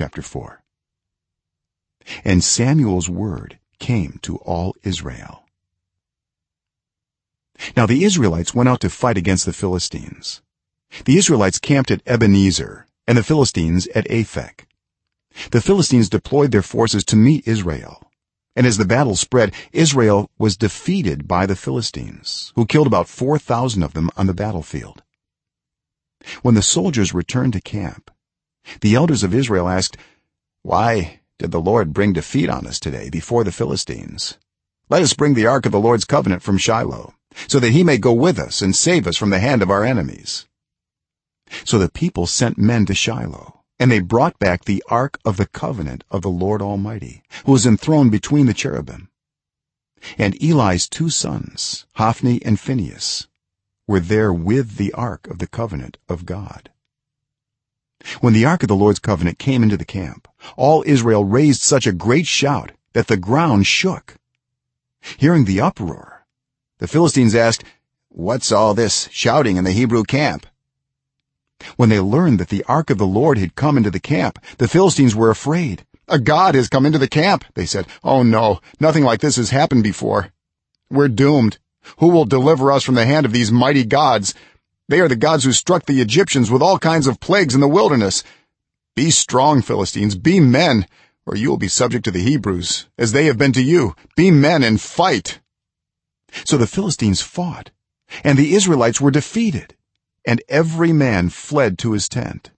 chapter 4 and samuel's word came to all israel. Now the israelites went out to fight against the philistines. The israelites camped at ebenezer and the philistines at aphek. The philistines deployed their forces to meet israel. And as the battle spread israel was defeated by the philistines who killed about 4000 of them on the battlefield. When the soldiers returned to camp the elders of israel asked why did the lord bring defeat on us today before the philistines? Let us bring the ark of the lord's covenant from shiloh so that he may go with us and save us from the hand of our enemies. So the people sent men to shiloh and they brought back the ark of the covenant of the lord almighty who was enthroned between the cherubim. And eli's two sons hophni and phinehas were there with the ark of the covenant of god when the ark of the lord's covenant came into the camp all israel raised such a great shout that the ground shook. Hearing the uproar the philistines asked what's all this shouting in the hebrew camp? When they learned that the ark of the lord had come into the camp the philistines were afraid. A god has come into the camp they said. Oh no nothing like this has happened before. We're doomed. Who will deliver us from the hand of these mighty gods they are the gods who struck the egyptians with all kinds of plagues in the wilderness. Be strong philistines. Be men or you will be subject to the hebrews as they have been to you. Be men and fight. So the philistines fought and the israelites were defeated and every man fled to his tent.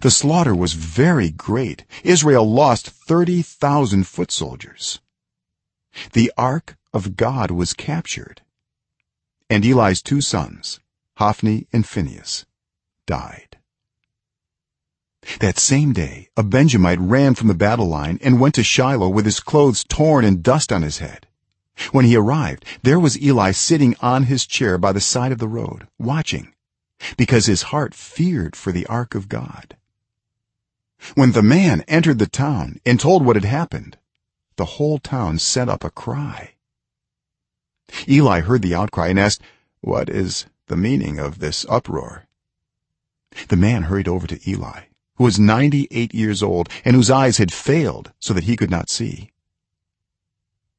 The slaughter was very great. Israel lost 30000 foot soldiers. The ark of god was captured and eli's two sons hophni and phinehas died. That same day a benjamite ran from the battle line and went to shiloh with his clothes torn and dust on his head. When he arrived there was eli sitting on his chair by the side of the road watching because his heart feared for the ark of god. When the man entered the town and told what had happened the whole town set up a cry. Eli heard the outcry and asked what is the meaning of this uproar. The man hurried over to eli who was 98 years old and whose eyes had failed so that he could not see.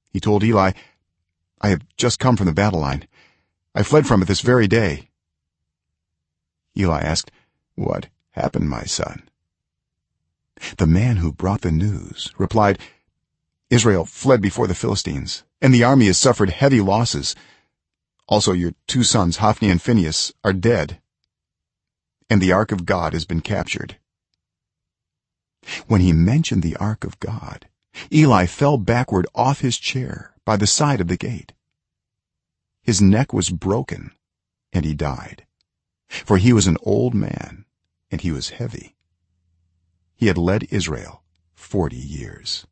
He told eli i have just come from the battle line. I fled from it this very day. Eli asked what happened my son? The man who brought the news replied israel fled before the philistines and the army has suffered heavy losses also your two sons hophni and phinehas are dead and the ark of god has been captured. When he mentioned the ark of god eli fell backward off his chair by the side of the gate. His neck was broken and he died. For he was an old man and he was heavy. He had led israel 40 years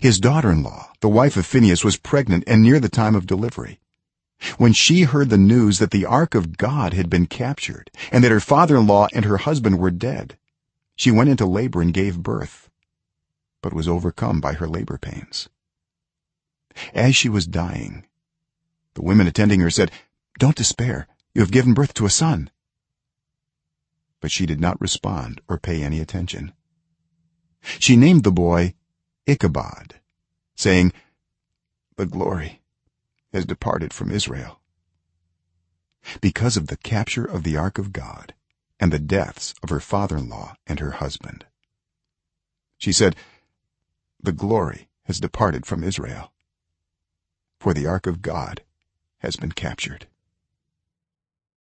his daughter-in-law the wife of phinehas was pregnant and near the time of delivery. When she heard the news that the ark of god had been captured and that her father-in-law and her husband were dead she went into labor and gave birth but was overcome by her labor pains. As she was dying the women attending her said don't despair. You have given birth to a son. But she did not respond or pay any attention. She named the boy ichabod saying the glory has departed from israel. Because of the capture of the ark of god and the deaths of her father-in-law and her husband. She said the glory has departed from israel for the ark of god has been captured